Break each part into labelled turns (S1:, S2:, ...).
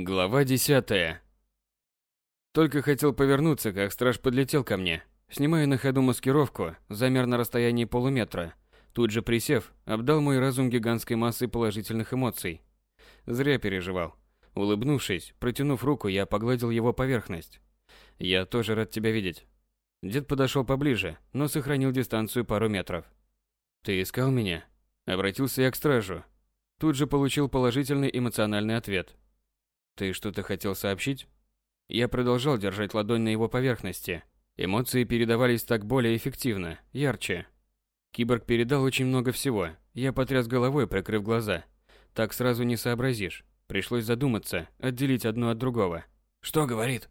S1: Глава десятая. Только хотел повернуться, как страж подлетел ко мне. Снимая на ходу маскировку, замер на расстоянии полуметра. Тут же присев, обдал мой разум гигантской массой положительных эмоций. Зря переживал. Улыбнувшись, протянув руку, я погладил его поверхность. «Я тоже рад тебя видеть». Дед подошел поближе, но сохранил дистанцию пару метров. «Ты искал меня?» Обратился я к стражу. Тут же получил положительный эмоциональный ответ. «Ты что-то хотел сообщить?» Я продолжал держать ладонь на его поверхности. Эмоции передавались так более эффективно, ярче. Киборг передал очень много всего. Я потряс головой, прикрыв глаза. Так сразу не сообразишь. Пришлось задуматься, отделить одно от другого.
S2: «Что говорит?»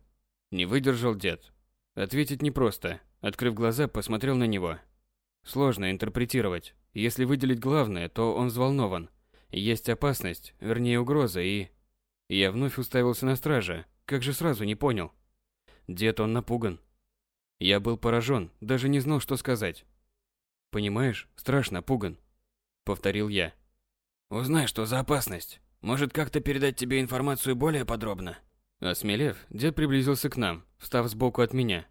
S1: Не выдержал дед. Ответить непросто. Открыв глаза, посмотрел на него. Сложно интерпретировать. Если выделить главное, то он взволнован. Есть опасность, вернее угроза и... Я вновь уставился на стража. Как же сразу не понял? Дед он напуган. Я был поражен, даже не знал, что сказать. Понимаешь, страшно пуган. Повторил я.
S2: Узнай, что за опасность. Может, как-то передать тебе информацию более подробно?
S1: Осмелев, дед приблизился к нам, встав сбоку от меня.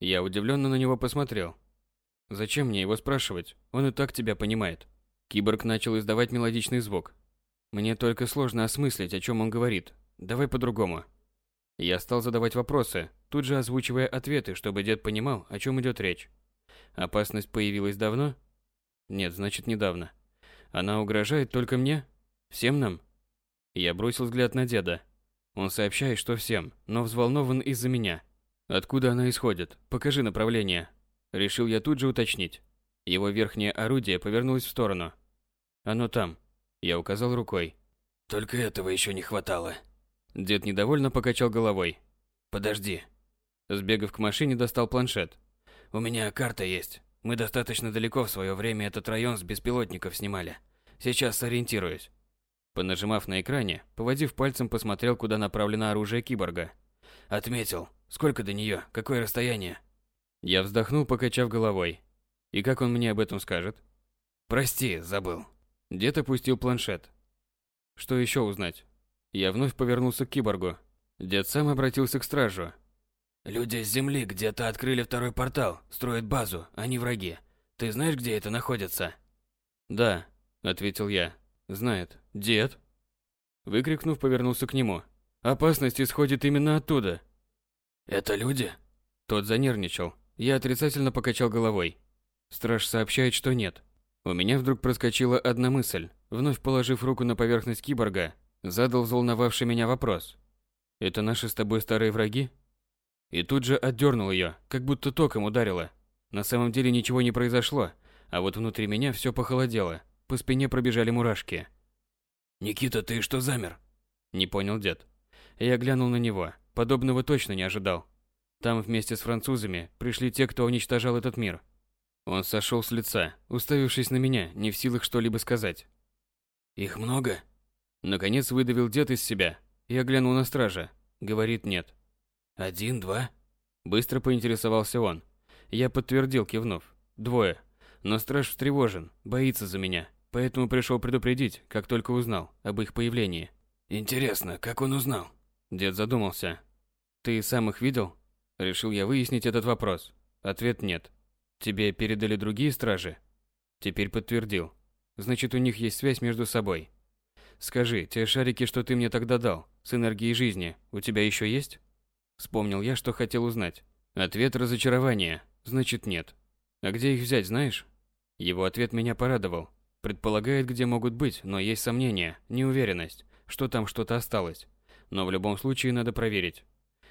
S1: Я удивленно на него посмотрел. Зачем мне его спрашивать? Он и так тебя понимает. Киборг начал издавать мелодичный звук. Мне только сложно осмыслить, о чем он говорит. Давай по-другому. Я стал задавать вопросы, тут же озвучивая ответы, чтобы дед понимал, о чем идет речь. Опасность появилась давно? Нет, значит, недавно. Она угрожает только мне? Всем нам? Я бросил взгляд на деда. Он сообщает, что всем, но взволнован из-за меня. Откуда она исходит? Покажи направление. Решил я тут же уточнить. Его верхнее орудие повернулось в сторону. Оно там. Я указал рукой.
S2: Только этого еще не хватало.
S1: Дед недовольно покачал головой.
S2: Подожди.
S1: Сбегав к машине, достал планшет.
S2: У меня карта есть. Мы достаточно далеко в свое время этот район с беспилотников снимали. Сейчас сориентируюсь.
S1: Понажимав на экране, поводив пальцем, посмотрел, куда направлено оружие киборга.
S2: Отметил. Сколько до нее? Какое расстояние?
S1: Я вздохнул, покачав головой. И как он мне об этом скажет?
S2: Прости, забыл.
S1: Дед опустил планшет. Что еще узнать? Я вновь повернулся к киборгу. Дед сам обратился к стражу.
S2: Люди с Земли где-то открыли второй портал, строят базу, они враги. Ты знаешь, где это находится?
S1: Да, ответил я. Знает. Дед? Выкрикнув, повернулся к нему. Опасность исходит именно оттуда.
S2: Это люди?
S1: Тот занервничал. Я отрицательно покачал головой. Страж сообщает, что нет. У меня вдруг проскочила одна мысль. Вновь положив руку на поверхность киборга, задал взволновавший меня вопрос. «Это наши с тобой старые враги?» И тут же отдернул ее, как будто током ударило. На самом деле ничего не произошло, а вот внутри меня все похолодело. По спине пробежали мурашки.
S2: «Никита, ты что замер?»
S1: Не понял дед. Я глянул на него. Подобного точно не ожидал. Там вместе с французами пришли те, кто уничтожал этот мир. Он сошел с лица, уставившись на меня, не в силах что-либо сказать.
S2: «Их много?»
S1: Наконец выдавил дед из себя. Я глянул на стража. Говорит нет.
S2: «Один, два?»
S1: Быстро поинтересовался он. Я подтвердил, кивнув. «Двое. Но страж встревожен, боится за меня. Поэтому пришел предупредить, как только узнал об их появлении».
S2: «Интересно, как он узнал?»
S1: Дед задумался. «Ты сам их видел?» Решил я выяснить этот вопрос. Ответ нет. Тебе передали другие стражи? Теперь подтвердил. Значит, у них есть связь между собой. Скажи, те шарики, что ты мне тогда дал, с энергией жизни, у тебя еще есть? Вспомнил я, что хотел узнать. Ответ разочарование. Значит, нет. А где их взять, знаешь? Его ответ меня порадовал. Предполагает, где могут быть, но есть сомнения, неуверенность, что там что-то осталось. Но в любом случае надо проверить.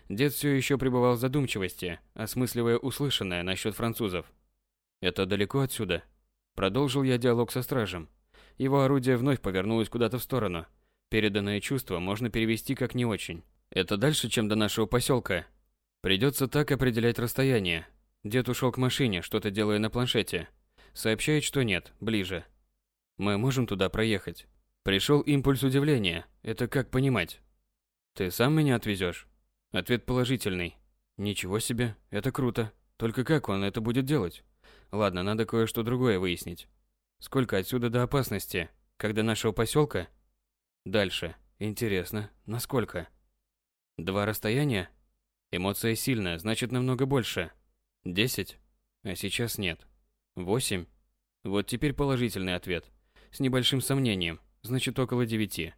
S1: Дед все еще пребывал в задумчивости, осмысливая услышанное насчет французов. «Это далеко отсюда?» Продолжил я диалог со стражем. Его орудие вновь повернулось куда-то в сторону. Переданное чувство можно перевести как не очень. Это дальше, чем до нашего поселка. Придется так определять расстояние. Дед ушел к машине, что-то делая на планшете. Сообщает, что нет, ближе. Мы можем туда проехать. Пришел импульс удивления. Это как понимать? Ты сам меня отвезешь? Ответ положительный. Ничего себе, это круто. Только как он это будет делать? Ладно, надо кое-что другое выяснить. Сколько отсюда до опасности? Когда нашего поселка? Дальше. Интересно, насколько? Два расстояния? Эмоция сильная, значит намного больше. Десять? А сейчас нет. Восемь? Вот теперь положительный ответ. С небольшим сомнением. Значит около девяти.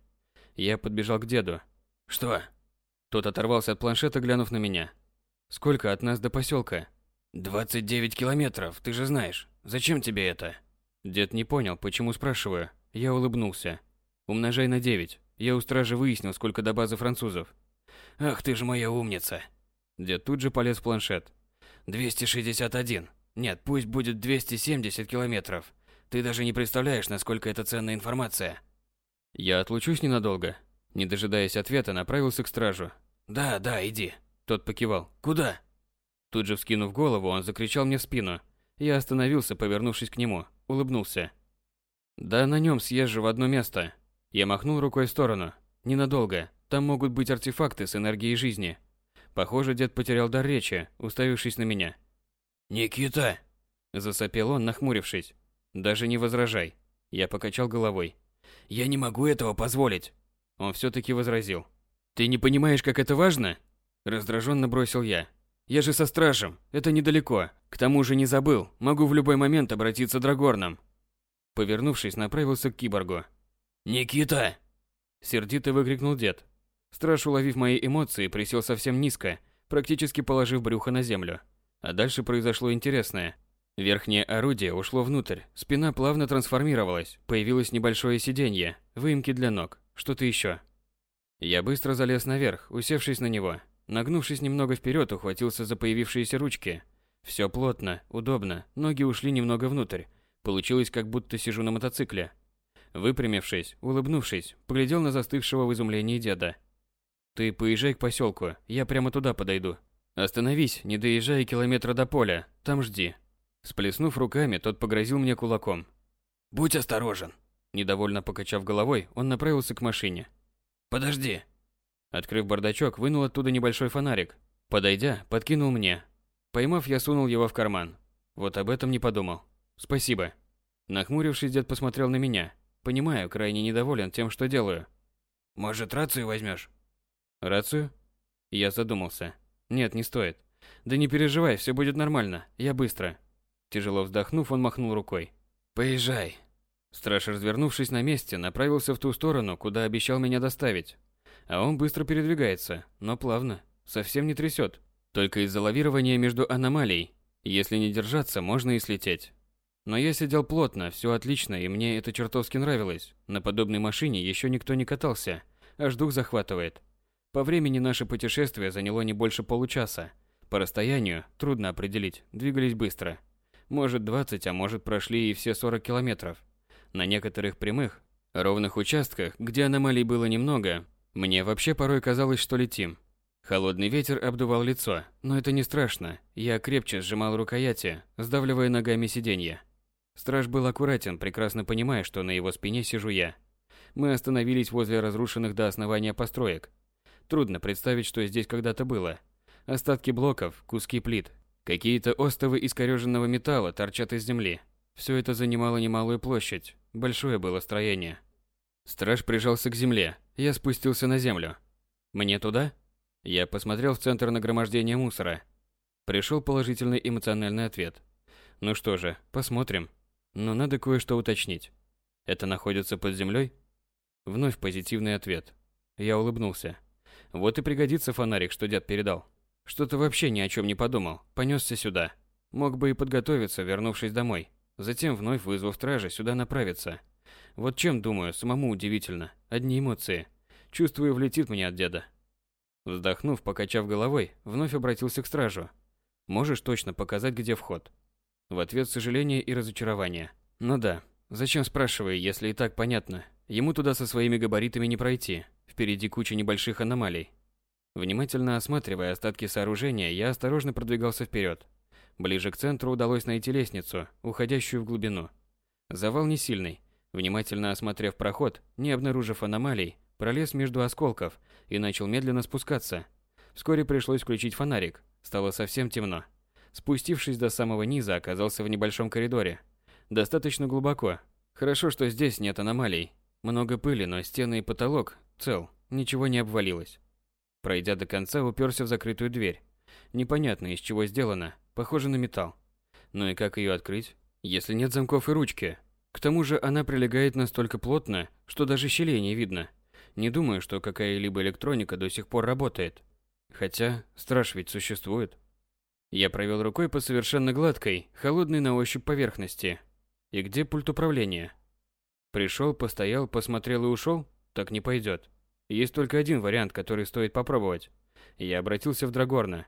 S1: Я подбежал к деду.
S2: Что?
S1: Тот оторвался от планшета, глянув на меня. Сколько от нас до поселка?
S2: 29 километров, ты же знаешь. Зачем тебе это?
S1: Дед не понял, почему спрашиваю. Я улыбнулся. Умножай на 9. Я у стражи выяснил, сколько до базы французов.
S2: Ах ты ж моя умница.
S1: Дед тут же полез в планшет.
S2: 261. Нет, пусть будет 270 километров. Ты даже не представляешь, насколько это ценная информация.
S1: Я отлучусь ненадолго. Не дожидаясь ответа, направился к стражу.
S2: Да, да, иди.
S1: Тот покивал.
S2: Куда?
S1: Тут же вскинув голову, он закричал мне в спину. Я остановился, повернувшись к нему, улыбнулся. Да на нем съезжу в одно место. Я махнул рукой в сторону. Ненадолго. Там могут быть артефакты с энергией жизни. Похоже, дед потерял дар речи, уставившись на меня.
S2: «Никита!»
S1: Засопел он, нахмурившись. «Даже не возражай». Я покачал головой.
S2: «Я не могу этого позволить!»
S1: Он все-таки возразил. «Ты не понимаешь, как это важно?» Раздраженно бросил я. Я же со стражем, это недалеко. К тому же не забыл, могу в любой момент обратиться драгорном. Повернувшись, направился к киборгу.
S2: «Никита!»
S1: Сердито выкрикнул дед. Страж, уловив мои эмоции, присел совсем низко, практически положив брюхо на землю. А дальше произошло интересное. Верхнее орудие ушло внутрь, спина плавно трансформировалась, появилось небольшое сиденье, выемки для ног, что-то еще. Я быстро залез наверх, усевшись на него. Нагнувшись немного вперед, ухватился за появившиеся ручки. Все плотно, удобно, ноги ушли немного внутрь. Получилось, как будто сижу на мотоцикле. Выпрямившись, улыбнувшись, поглядел на застывшего в изумлении деда. «Ты поезжай к поселку, я прямо туда подойду. Остановись, не доезжай километра до поля, там жди». Сплеснув руками, тот погрозил мне кулаком.
S2: «Будь осторожен!»
S1: Недовольно покачав головой, он направился к машине.
S2: «Подожди!»
S1: Открыв бардачок, вынул оттуда небольшой фонарик. Подойдя, подкинул мне. Поймав, я сунул его в карман. Вот об этом не подумал. Спасибо. Нахмурившись, дед посмотрел на меня. Понимаю, крайне недоволен тем, что делаю.
S2: Может, рацию возьмешь?
S1: Рацию? Я задумался. Нет, не стоит. Да не переживай, все будет нормально. Я быстро. Тяжело вздохнув, он махнул рукой.
S2: Поезжай.
S1: Страж, развернувшись на месте, направился в ту сторону, куда обещал меня доставить. А он быстро передвигается, но плавно, совсем не трясет. Только из-за лавирования между аномалий. Если не держаться, можно и слететь. Но я сидел плотно, все отлично, и мне это чертовски нравилось. На подобной машине еще никто не катался, аж дух захватывает. По времени наше путешествие заняло не больше получаса. По расстоянию трудно определить, двигались быстро. Может 20, а может прошли и все 40 километров. На некоторых прямых, ровных участках, где аномалий было немного, мне вообще порой казалось, что летим. Холодный ветер обдувал лицо, но это не страшно. Я крепче сжимал рукояти, сдавливая ногами сиденье. Страж был аккуратен, прекрасно понимая, что на его спине сижу я. Мы остановились возле разрушенных до основания построек. Трудно представить, что здесь когда-то было. Остатки блоков, куски плит, какие-то остовы искореженного металла торчат из земли. Все это занимало немалую площадь. Большое было строение. Страж прижался к земле, я спустился на землю. Мне туда? Я посмотрел в центр нагромождения мусора. Пришел положительный эмоциональный ответ. Ну что же, посмотрим. Но надо кое-что уточнить. Это находится под землей? Вновь позитивный ответ. Я улыбнулся. Вот и пригодится фонарик, что дед передал. Что-то вообще ни о чем не подумал. Понесся сюда. Мог бы и подготовиться, вернувшись домой. Затем вновь вызвав стража сюда направиться. Вот чем думаю, самому удивительно. Одни эмоции. Чувствую, влетит мне от деда. Вздохнув, покачав головой, вновь обратился к стражу. Можешь точно показать, где вход? В ответ сожаление и разочарование. Ну да, зачем спрашиваю, если и так понятно. Ему туда со своими габаритами не пройти. Впереди куча небольших аномалий. Внимательно осматривая остатки сооружения, я осторожно продвигался вперед. Ближе к центру удалось найти лестницу, уходящую в глубину. Завал не сильный, Внимательно осмотрев проход, не обнаружив аномалий, пролез между осколков и начал медленно спускаться. Вскоре пришлось включить фонарик. Стало совсем темно. Спустившись до самого низа, оказался в небольшом коридоре. Достаточно глубоко. Хорошо, что здесь нет аномалий. Много пыли, но стены и потолок цел, ничего не обвалилось. Пройдя до конца, уперся в закрытую дверь. Непонятно, из чего сделана, похоже на металл. Ну и как ее открыть, если нет замков и ручки? К тому же она прилегает настолько плотно, что даже щелей не видно. Не думаю, что какая-либо электроника до сих пор работает. Хотя, страж ведь существует. Я провел рукой по совершенно гладкой, холодной на ощупь поверхности. И где пульт управления? Пришел, постоял, посмотрел и ушел? Так не пойдет. Есть только один вариант, который стоит попробовать. Я обратился в Драгорна.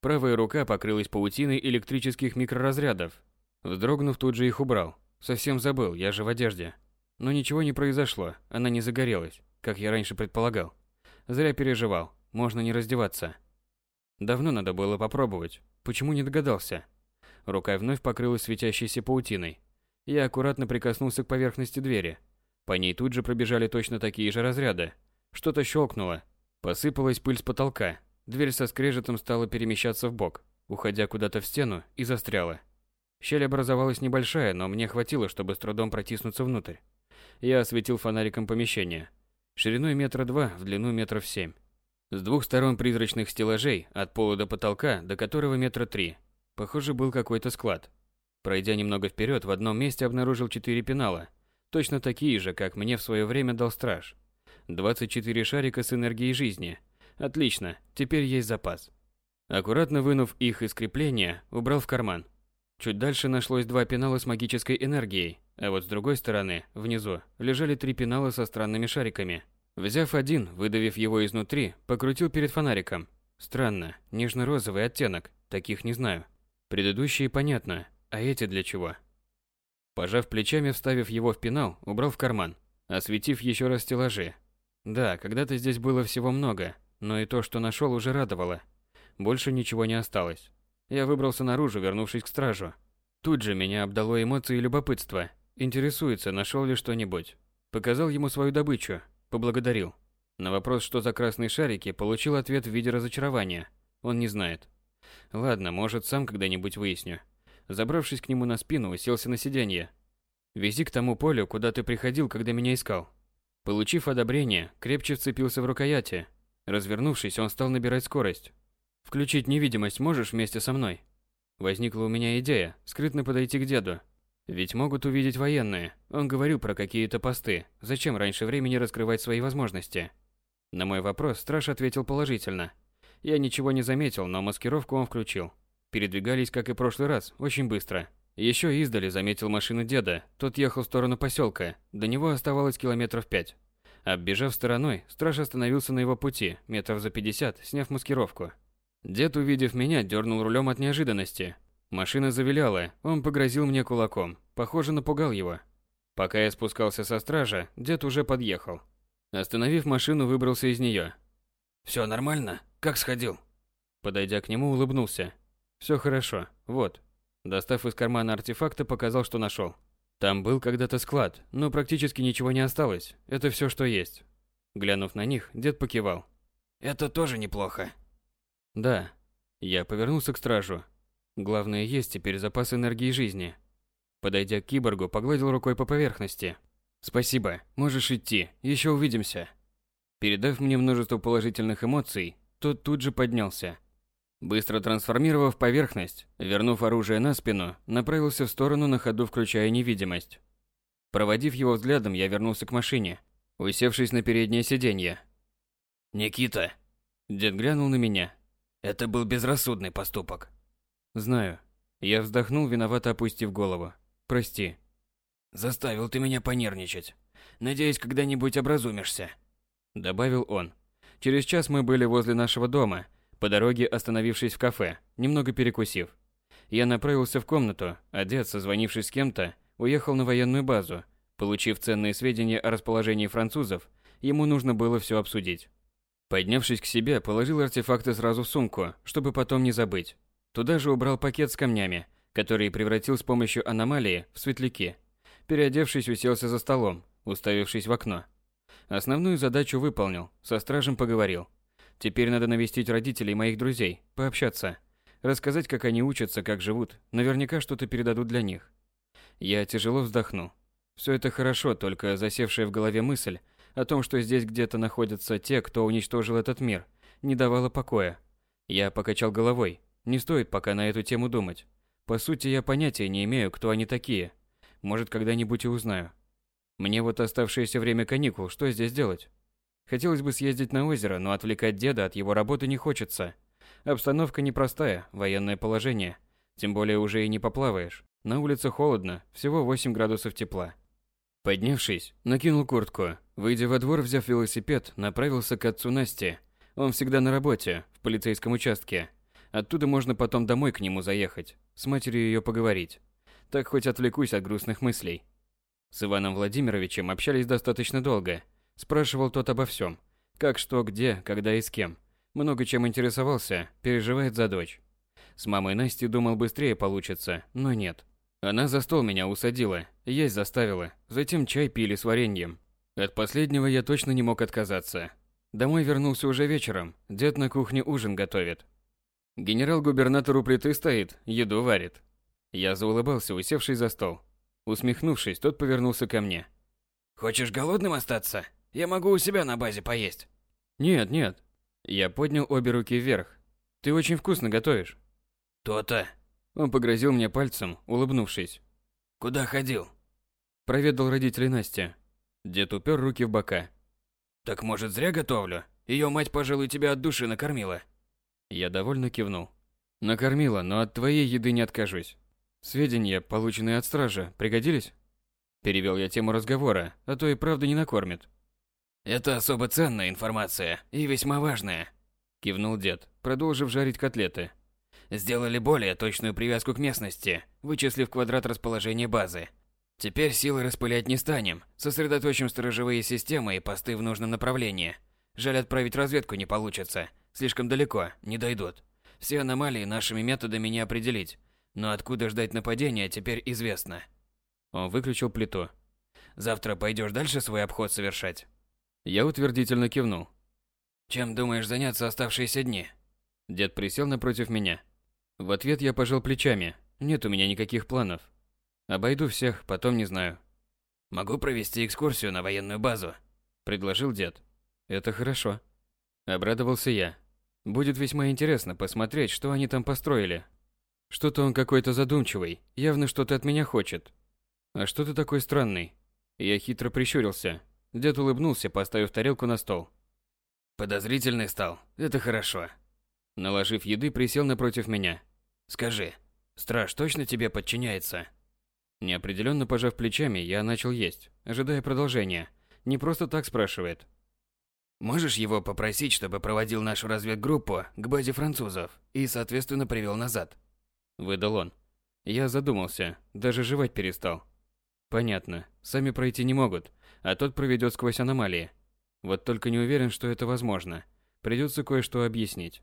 S1: Правая рука покрылась паутиной электрических микроразрядов. Вздрогнув, тут же их убрал. Совсем забыл, я же в одежде. Но ничего не произошло, она не загорелась, как я раньше предполагал. Зря переживал, можно не раздеваться. Давно надо было попробовать, почему не догадался? Рука вновь покрылась светящейся паутиной. Я аккуратно прикоснулся к поверхности двери. По ней тут же пробежали точно такие же разряды. Что-то щелкнуло. Посыпалась пыль с потолка. Дверь со скрежетом стала перемещаться в бок, уходя куда-то в стену и застряла. Щель образовалась небольшая, но мне хватило, чтобы с трудом протиснуться внутрь. Я осветил фонариком помещение. Шириной метра два, в длину метров семь. С двух сторон призрачных стеллажей, от пола до потолка, до которого метра три. Похоже, был какой-то склад. Пройдя немного вперед, в одном месте обнаружил четыре пенала. Точно такие же, как мне в свое время дал страж. 24 шарика с энергией жизни. Отлично, теперь есть запас. Аккуратно вынув их из крепления, убрал в карман. Чуть дальше нашлось два пенала с магической энергией, а вот с другой стороны, внизу, лежали три пенала со странными шариками. Взяв один, выдавив его изнутри, покрутил перед фонариком. Странно, нежно-розовый оттенок, таких не знаю. Предыдущие понятно, а эти для чего? Пожав плечами, вставив его в пенал, убрал в карман, осветив еще раз стеллажи. Да, когда-то здесь было всего много, но и то, что нашел, уже радовало. Больше ничего не осталось. Я выбрался наружу, вернувшись к стражу. Тут же меня обдало эмоции и любопытство. Интересуется, нашел ли что-нибудь. Показал ему свою добычу, поблагодарил. На вопрос, что за красные шарики, получил ответ в виде разочарования. Он не знает. Ладно, может, сам когда-нибудь выясню. Забравшись к нему на спину, уселся на сиденье. «Вези к тому полю, куда ты приходил, когда меня искал». Получив одобрение, крепче вцепился в рукояти. Развернувшись, он стал набирать скорость. «Включить невидимость можешь вместе со мной?» Возникла у меня идея скрытно подойти к деду. Ведь могут увидеть военные. Он говорил про какие-то посты. Зачем раньше времени раскрывать свои возможности? На мой вопрос страж ответил положительно. Я ничего не заметил, но маскировку он включил. Передвигались, как и прошлый раз, очень быстро. Еще издали заметил машину деда. Тот ехал в сторону поселка. До него оставалось километров пять. Оббежав стороной, страж остановился на его пути, метров за пятьдесят, сняв маскировку. Дед, увидев меня, дернул рулем от неожиданности. Машина завиляла, он погрозил мне кулаком. Похоже, напугал его. Пока я спускался со стража, дед уже подъехал. Остановив машину, выбрался из нее.
S2: «Все нормально? Как сходил?»
S1: Подойдя к нему, улыбнулся. Все хорошо. Вот. Достав из кармана артефакта, показал, что нашел. Там был когда-то склад, но практически ничего не осталось. Это все, что есть. Глянув на них, дед покивал.
S2: Это тоже неплохо.
S1: Да. Я повернулся к стражу. Главное, есть теперь запас энергии жизни. Подойдя к киборгу, погладил рукой по поверхности. Спасибо, можешь идти, еще увидимся. Передав мне множество положительных эмоций, тот тут же поднялся. Быстро трансформировав поверхность, вернув оружие на спину, направился в сторону на ходу, включая невидимость. Проводив его взглядом, я вернулся к машине, усевшись на переднее сиденье.
S2: «Никита!»
S1: Дед глянул на меня.
S2: «Это был безрассудный поступок».
S1: «Знаю». Я вздохнул, виновато опустив голову. «Прости».
S2: «Заставил ты меня понервничать. Надеюсь, когда-нибудь образумишься», —
S1: добавил он. Через час мы были возле нашего дома, по дороге остановившись в кафе, немного перекусив. Я направился в комнату, а дед, созвонившись с кем-то, уехал на военную базу. Получив ценные сведения о расположении французов, ему нужно было все обсудить. Поднявшись к себе, положил артефакты сразу в сумку, чтобы потом не забыть. Туда же убрал пакет с камнями, который превратил с помощью аномалии в светляки. Переодевшись, уселся за столом, уставившись в окно. Основную задачу выполнил, со стражем поговорил. Теперь надо навестить родителей моих друзей, пообщаться. Рассказать, как они учатся, как живут. Наверняка что-то передадут для них. Я тяжело вздохнул. Все это хорошо, только засевшая в голове мысль о том, что здесь где-то находятся те, кто уничтожил этот мир, не давало покоя. Я покачал головой. Не стоит пока на эту тему думать. По сути, я понятия не имею, кто они такие. Может, когда-нибудь и узнаю. Мне вот оставшееся время каникул, что здесь делать? Хотелось бы съездить на озеро, но отвлекать деда от его работы не хочется. Обстановка непростая, военное положение. Тем более уже и не поплаваешь. На улице холодно, всего 8 градусов тепла. Поднявшись, накинул куртку. Выйдя во двор, взяв велосипед, направился к отцу Насти. Он всегда на работе, в полицейском участке. Оттуда можно потом домой к нему заехать, с матерью ее поговорить. Так хоть отвлекусь от грустных мыслей. С Иваном Владимировичем общались достаточно долго. Спрашивал тот обо всем. Как, что, где, когда и с кем. Много чем интересовался, переживает за дочь. С мамой Насти думал быстрее получится, но нет. Она за стол меня усадила, есть заставила, затем чай пили с вареньем. От последнего я точно не мог отказаться. Домой вернулся уже вечером, дед на кухне ужин готовит. Генерал-губернатор у плиты стоит, еду варит. Я заулыбался, усевшись за стол. Усмехнувшись, тот повернулся ко мне.
S2: «Хочешь голодным остаться? Я могу у себя на базе поесть».
S1: «Нет, нет». Я поднял обе руки вверх. «Ты очень вкусно готовишь».
S2: «То-то».
S1: Он погрозил мне пальцем, улыбнувшись.
S2: «Куда ходил?»
S1: Проведал родителей Насти. Дед упер руки в бока.
S2: «Так может зря готовлю? Ее мать, пожалуй, тебя от души накормила».
S1: Я довольно кивнул. Накормила, но от твоей еды не откажусь. Сведения, полученные от стража, пригодились? Перевел я тему разговора, а то и правда не накормит.
S2: Это особо ценная информация и весьма важная, кивнул дед, продолжив жарить котлеты. Сделали более точную привязку к местности, вычислив квадрат расположения базы. Теперь силы распылять не станем, сосредоточим сторожевые системы и посты в нужном направлении. Жаль, отправить разведку не получится, Слишком далеко, не дойдут. Все аномалии нашими методами не определить. Но откуда ждать нападения, теперь известно.
S1: Он выключил плиту.
S2: Завтра пойдешь дальше свой обход совершать?
S1: Я утвердительно кивнул.
S2: Чем думаешь заняться оставшиеся дни?
S1: Дед присел напротив меня. В ответ я пожал плечами. Нет у меня никаких планов. Обойду всех, потом не знаю.
S2: Могу провести экскурсию на военную базу,
S1: предложил дед. Это хорошо. Обрадовался я. Будет весьма интересно посмотреть, что они там построили. Что-то он какой-то задумчивый, явно что-то от меня хочет. А что ты такой странный? Я хитро прищурился. Дед улыбнулся, поставив тарелку на стол.
S2: Подозрительный стал. Это хорошо.
S1: Наложив еды, присел напротив меня.
S2: Скажи, страж точно тебе подчиняется?
S1: Неопределенно пожав плечами, я начал есть, ожидая продолжения. Не просто так спрашивает.
S2: Можешь его попросить, чтобы проводил нашу разведгруппу к базе французов и, соответственно, привел назад?
S1: Выдал он. Я задумался, даже жевать перестал. Понятно, сами пройти не могут, а тот проведет сквозь аномалии. Вот только не уверен, что это возможно. Придется кое-что объяснить.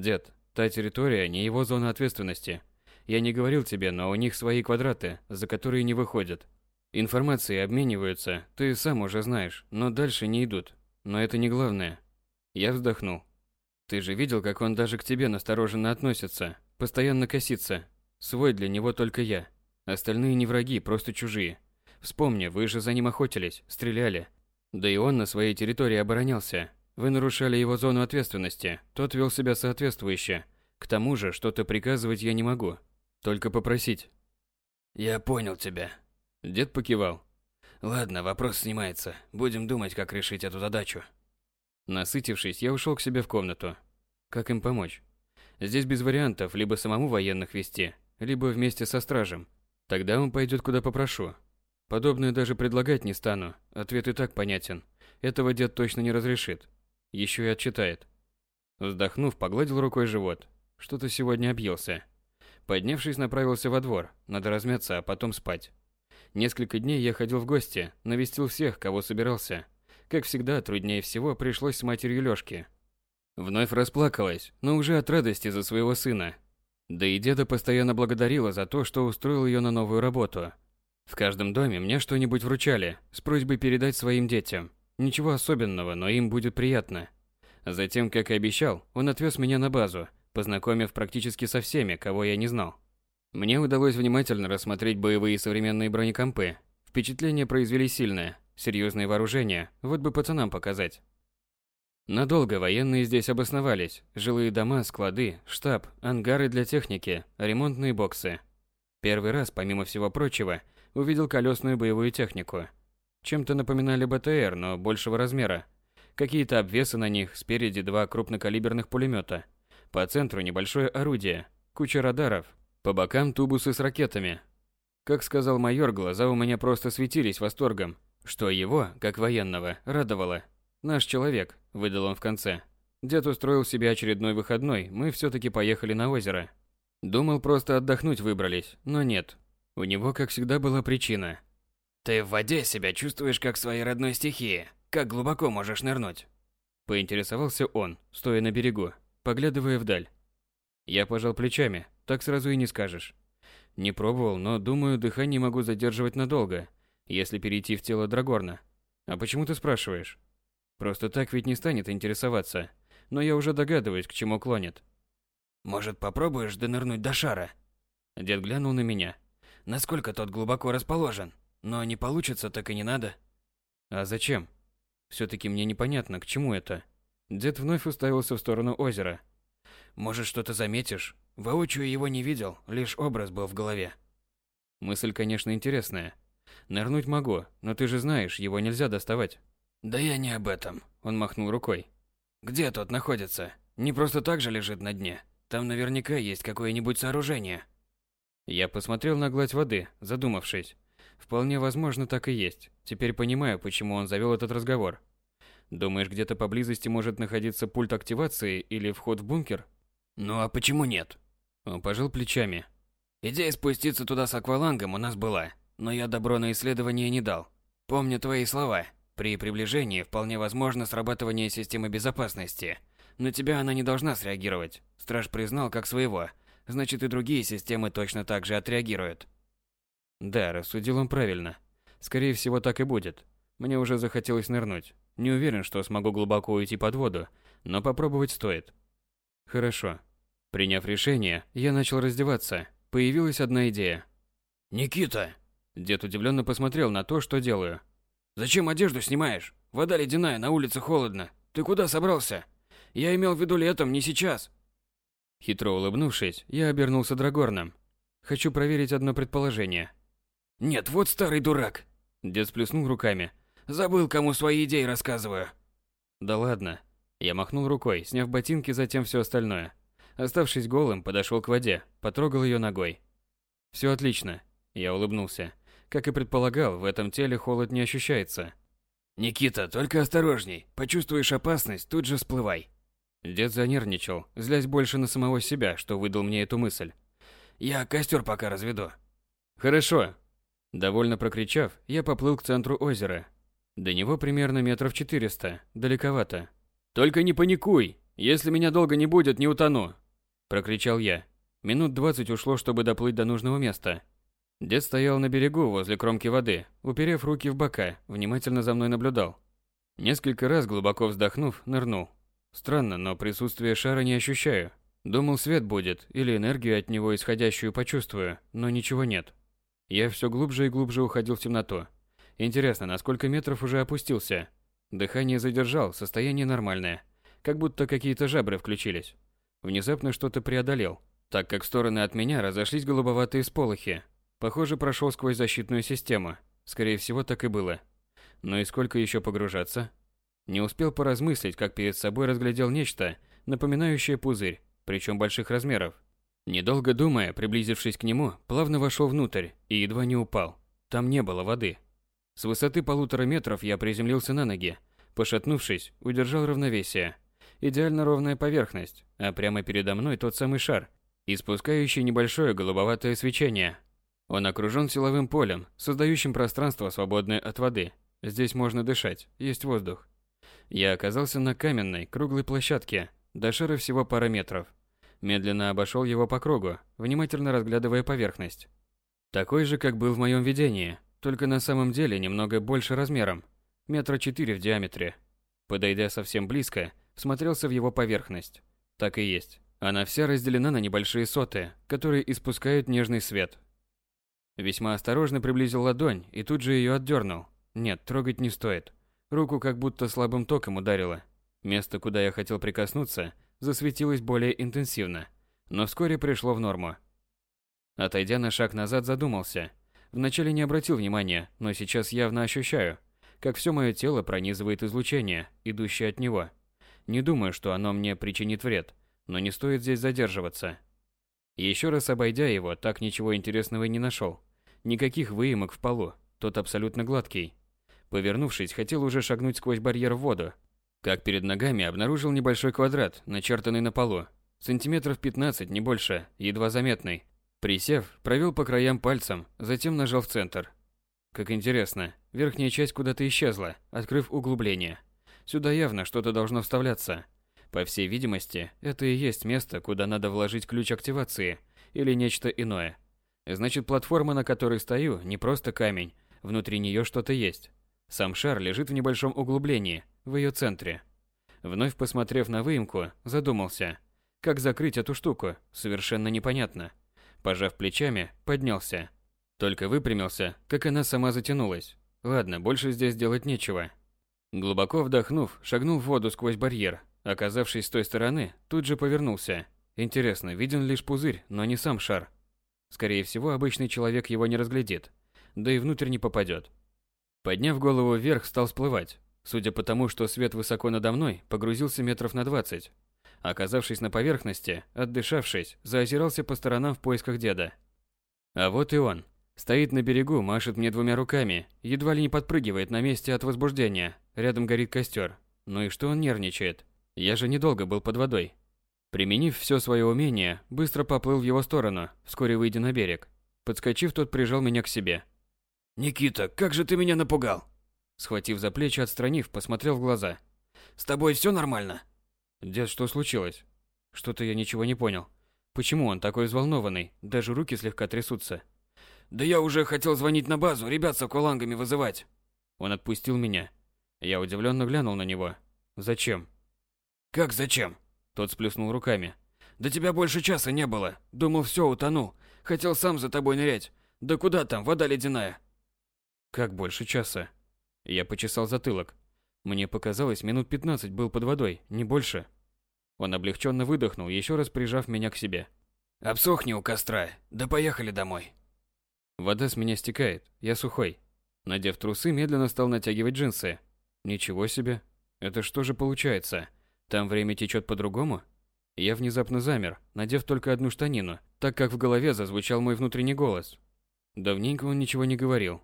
S1: Дед, та территория не его зона ответственности. Я не говорил тебе, но у них свои квадраты, за которые не выходят. Информацией обмениваются, ты сам уже знаешь, но дальше не идут. Но это не главное. Я вздохнул. Ты же видел, как он даже к тебе настороженно относится, постоянно косится. Свой для него только я. Остальные не враги, просто чужие. Вспомни, вы же за ним охотились, стреляли. Да и он на своей территории оборонялся. Вы нарушали его зону ответственности, тот вел себя соответствующе. К тому же, что-то приказывать я не могу. Только попросить.
S2: Я понял тебя.
S1: Дед покивал.
S2: Ладно, вопрос снимается. Будем думать, как решить эту задачу.
S1: Насытившись, я ушел к себе в комнату. Как им помочь? Здесь без вариантов либо самому военных вести, либо вместе со стражем. Тогда он пойдет куда попрошу. Подобное даже предлагать не стану. Ответ и так понятен. Этого дед точно не разрешит. Еще и отчитает. Вздохнув, погладил рукой живот. Что-то сегодня объелся. Поднявшись, направился во двор. Надо размяться, а потом спать. Несколько дней я ходил в гости, навестил всех, кого собирался. Как всегда, труднее всего пришлось с матерью Лёшки. Вновь расплакалась, но уже от радости за своего сына. Да и деда постоянно благодарила за то, что устроил ее на новую работу. В каждом доме мне что-нибудь вручали, с просьбой передать своим детям. Ничего особенного, но им будет приятно. Затем, как и обещал, он отвез меня на базу, познакомив практически со всеми, кого я не знал. Мне удалось внимательно рассмотреть боевые современные бронекомпы. Впечатление произвели сильное, серьезное вооружение, вот бы пацанам показать. Надолго военные здесь обосновались. Жилые дома, склады, штаб, ангары для техники, ремонтные боксы. Первый раз, помимо всего прочего, увидел колесную боевую технику. Чем-то напоминали БТР, но большего размера. Какие-то обвесы на них, спереди два крупнокалиберных пулемета. По центру небольшое орудие, куча радаров, по бокам тубусы с ракетами. Как сказал майор, глаза у меня просто светились восторгом, что его, как военного, радовало. Наш человек, выдал он в конце. Дед устроил себе очередной выходной, мы все-таки поехали на озеро. Думал, просто отдохнуть выбрались, но нет. У него, как всегда, была причина.
S2: «Ты в воде себя чувствуешь как в своей родной стихии. Как глубоко можешь нырнуть?»
S1: Поинтересовался он, стоя на берегу, поглядывая вдаль. Я пожал плечами, так сразу и не скажешь. Не пробовал, но думаю, дыхание могу задерживать надолго, если перейти в тело Драгорна. А почему ты спрашиваешь? Просто так ведь не станет интересоваться. Но я уже догадываюсь, к чему клонит.
S2: Может, попробуешь донырнуть до шара?
S1: Дед глянул на меня.
S2: Насколько тот глубоко расположен? Но не получится, так и не надо.
S1: А зачем? Все-таки мне непонятно, к чему это. Дед вновь уставился в сторону озера.
S2: Может, что-то заметишь? Воочию его не видел, лишь образ был в голове.
S1: Мысль, конечно, интересная. Нырнуть могу, но ты же знаешь, его нельзя доставать.
S2: Да я не об этом. Он махнул рукой. Где тот находится? Не просто так же лежит на дне. Там наверняка есть какое-нибудь сооружение.
S1: Я посмотрел на гладь воды, задумавшись. Вполне возможно, так и есть. Теперь понимаю, почему он завел этот разговор. Думаешь, где-то поблизости может находиться пульт активации или вход в бункер?
S2: Ну а почему нет?
S1: Он пожал плечами.
S2: Идея спуститься туда с аквалангом у нас была, но я добро на исследование не дал. Помню твои слова. При приближении вполне возможно срабатывание системы безопасности. На тебя она не должна среагировать. Страж признал как своего. Значит и другие системы точно так же отреагируют.
S1: Да, рассудил он правильно. Скорее всего, так и будет. Мне уже захотелось нырнуть. Не уверен, что смогу глубоко уйти под воду, но попробовать стоит. Хорошо. Приняв решение, я начал раздеваться. Появилась одна идея.
S2: «Никита!»
S1: Дед удивленно посмотрел на то, что делаю.
S2: «Зачем одежду снимаешь? Вода ледяная, на улице холодно. Ты куда собрался? Я имел в виду летом, не сейчас».
S1: Хитро улыбнувшись, я обернулся Драгорном. Хочу проверить одно предположение.
S2: «Нет, вот старый дурак!»
S1: Дед сплеснул руками.
S2: «Забыл, кому свои идеи рассказываю».
S1: «Да ладно». Я махнул рукой, сняв ботинки, затем все остальное. Оставшись голым, подошел к воде, потрогал ее ногой. Все отлично. Я улыбнулся. Как и предполагал, в этом теле холод не ощущается.
S2: «Никита, только осторожней. Почувствуешь опасность, тут же всплывай».
S1: Дед занервничал, злясь больше на самого себя, что выдал мне эту мысль.
S2: «Я костер пока разведу».
S1: «Хорошо». Довольно прокричав, я поплыл к центру озера. До него примерно метров четыреста, далековато. «Только не паникуй! Если меня долго не будет, не утону!» Прокричал я. Минут двадцать ушло, чтобы доплыть до нужного места. Дед стоял на берегу возле кромки воды, уперев руки в бока, внимательно за мной наблюдал. Несколько раз глубоко вздохнув, нырнул. Странно, но присутствие шара не ощущаю. Думал, свет будет, или энергию от него исходящую почувствую, но ничего нет. Я все глубже и глубже уходил в темноту. Интересно, на сколько метров уже опустился? Дыхание задержал, состояние нормальное. Как будто какие-то жабры включились. Внезапно что-то преодолел, так как стороны от меня разошлись голубоватые сполохи. Похоже, прошел сквозь защитную систему. Скорее всего, так и было. Но и сколько еще погружаться? Не успел поразмыслить, как перед собой разглядел нечто, напоминающее пузырь, причем больших размеров. Недолго думая, приблизившись к нему, плавно вошел внутрь и едва не упал. Там не было воды. С высоты полутора метров я приземлился на ноги. Пошатнувшись, удержал равновесие. Идеально ровная поверхность, а прямо передо мной тот самый шар, испускающий небольшое голубоватое свечение. Он окружен силовым полем, создающим пространство, свободное от воды. Здесь можно дышать, есть воздух. Я оказался на каменной, круглой площадке, до шара всего пара метров. Медленно обошел его по кругу, внимательно разглядывая поверхность. Такой же, как был в моем видении, только на самом деле немного больше размером, метра четыре в диаметре. Подойдя совсем близко, всмотрелся в его поверхность. Так и есть. Она вся разделена на небольшие соты, которые испускают нежный свет. Весьма осторожно приблизил ладонь и тут же ее отдернул. Нет, трогать не стоит. Руку как будто слабым током ударило. Место, куда я хотел прикоснуться, засветилось более интенсивно, но вскоре пришло в норму. Отойдя на шаг назад, задумался. Вначале не обратил внимания, но сейчас явно ощущаю, как все мое тело пронизывает излучение, идущее от него. Не думаю, что оно мне причинит вред, но не стоит здесь задерживаться. Еще раз обойдя его, так ничего интересного и не нашел. Никаких выемок в полу, тот абсолютно гладкий. Повернувшись, хотел уже шагнуть сквозь барьер в воду, как перед ногами обнаружил небольшой квадрат, начертанный на полу. Сантиметров 15, не больше, едва заметный. Присев, провел по краям пальцем, затем нажал в центр. Как интересно, верхняя часть куда-то исчезла, открыв углубление. Сюда явно что-то должно вставляться. По всей видимости, это и есть место, куда надо вложить ключ активации или нечто иное. Значит, платформа, на которой стою, не просто камень, внутри нее что-то есть. Сам шар лежит в небольшом углублении, в ее центре. Вновь посмотрев на выемку, задумался, как закрыть эту штуку, совершенно непонятно. Пожав плечами, поднялся. Только выпрямился, как она сама затянулась. Ладно, больше здесь делать нечего. Глубоко вдохнув, шагнул в воду сквозь барьер. Оказавшись с той стороны, тут же повернулся. Интересно, виден лишь пузырь, но не сам шар. Скорее всего, обычный человек его не разглядит, да и внутрь не попадет. Подняв голову вверх, стал всплывать. Судя по тому, что свет высоко надо мной, погрузился метров на двадцать. Оказавшись на поверхности, отдышавшись, заозирался по сторонам в поисках деда. А вот и он. Стоит на берегу, машет мне двумя руками, едва ли не подпрыгивает на месте от возбуждения. Рядом горит костер. Ну и что он нервничает? Я же недолго был под водой. Применив все свое умение, быстро поплыл в его сторону, вскоре выйдя на берег. Подскочив, тот прижал меня к себе.
S2: «Никита, как же ты меня напугал!»
S1: Схватив за плечи, отстранив, посмотрел в глаза.
S2: «С тобой все нормально?»
S1: «Дед, что случилось?» Что-то я ничего не понял. Почему он такой взволнованный? Даже руки слегка трясутся.
S2: «Да я уже хотел звонить на базу, ребят с акулангами вызывать!»
S1: Он отпустил меня. Я удивленно глянул на него. «Зачем?»
S2: «Как зачем?»
S1: Тот сплюснул руками.
S2: «Да тебя больше часа не было. Думал, все, утонул. Хотел сам за тобой нырять. Да куда там, вода ледяная?»
S1: «Как больше часа?» Я почесал затылок. Мне показалось, минут пятнадцать был под водой, не больше. Он облегченно выдохнул, еще раз прижав меня к себе.
S2: «Обсохни у костра, да поехали домой».
S1: Вода с меня стекает, я сухой. Надев трусы, медленно стал натягивать джинсы. Ничего себе. Это что же получается? Там время течет по-другому? Я внезапно замер, надев только одну штанину, так как в голове зазвучал мой внутренний голос. Давненько он ничего не говорил,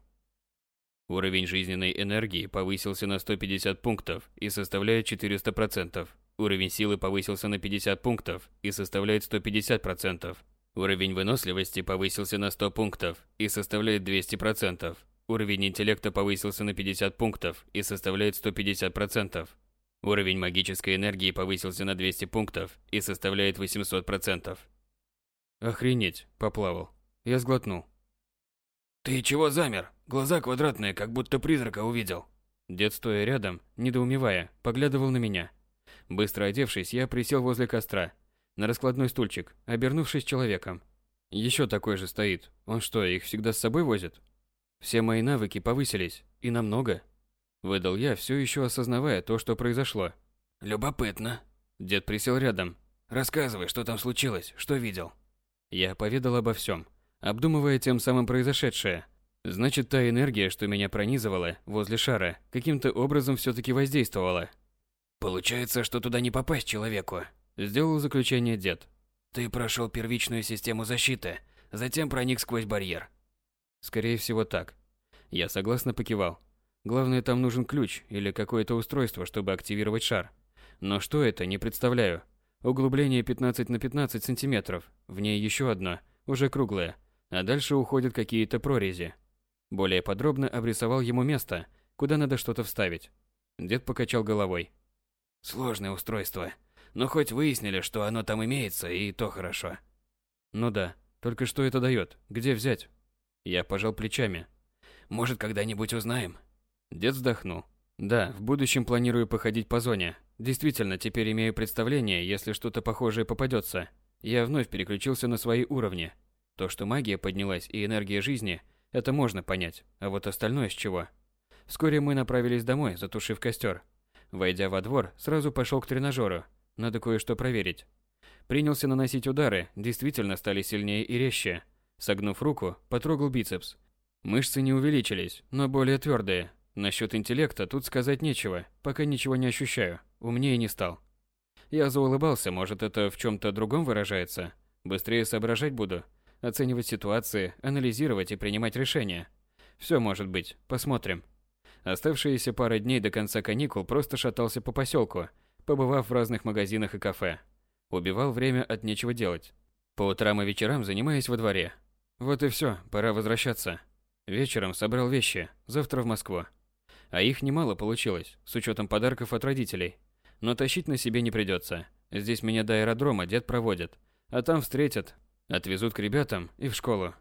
S1: Уровень жизненной энергии повысился на 150 пунктов и составляет 400%. Уровень силы повысился на 50 пунктов и составляет 150%. Уровень выносливости повысился на 100 пунктов и составляет 200%. Уровень интеллекта повысился на 50 пунктов и составляет 150%. Уровень магической энергии повысился на 200 пунктов и составляет 800%. Охренеть, поплавал. Я сглотнул.
S2: «Ты чего замер? Глаза квадратные, как будто призрака увидел».
S1: Дед, стоя рядом, недоумевая, поглядывал на меня. Быстро одевшись, я присел возле костра, на раскладной стульчик, обернувшись человеком. Еще такой же стоит. Он что, их всегда с собой возит? Все мои навыки повысились, и намного. Выдал я, все еще осознавая то, что произошло.
S2: Любопытно.
S1: Дед присел рядом.
S2: Рассказывай, что там случилось, что видел.
S1: Я поведал обо всем обдумывая тем самым произошедшее. Значит, та энергия, что меня пронизывала возле шара, каким-то образом все-таки воздействовала.
S2: Получается, что туда не попасть человеку.
S1: Сделал заключение дед.
S2: Ты прошел первичную систему защиты, затем проник сквозь барьер.
S1: Скорее всего так. Я согласно покивал. Главное, там нужен ключ или какое-то устройство, чтобы активировать шар. Но что это, не представляю. Углубление 15 на 15 сантиметров. В ней еще одно, уже круглое а дальше уходят какие-то прорези. Более подробно обрисовал ему место, куда надо что-то вставить. Дед покачал головой.
S2: Сложное устройство, но хоть выяснили, что оно там имеется, и то хорошо.
S1: Ну да, только что это дает? Где взять? Я пожал плечами.
S2: Может, когда-нибудь узнаем?
S1: Дед вздохнул. Да, в будущем планирую походить по зоне. Действительно, теперь имею представление, если что-то похожее попадется. Я вновь переключился на свои уровни. То, что магия поднялась и энергия жизни, это можно понять, а вот остальное с чего? Вскоре мы направились домой, затушив костер. Войдя во двор, сразу пошел к тренажеру. Надо кое-что проверить. Принялся наносить удары, действительно стали сильнее и резче. Согнув руку, потрогал бицепс. Мышцы не увеличились, но более твердые. Насчет интеллекта тут сказать нечего, пока ничего не ощущаю, умнее не стал. Я заулыбался, может это в чем-то другом выражается. Быстрее соображать буду, оценивать ситуации, анализировать и принимать решения. Все может быть, посмотрим. Оставшиеся пара дней до конца каникул просто шатался по поселку, побывав в разных магазинах и кафе. Убивал время от нечего делать. По утрам и вечерам занимаясь во дворе. Вот и все, пора возвращаться. Вечером собрал вещи, завтра в Москву. А их немало получилось, с учетом подарков от родителей. Но тащить на себе не придется. Здесь меня до аэродрома дед проводит, а там встретят, отвезут к ребятам и в школу.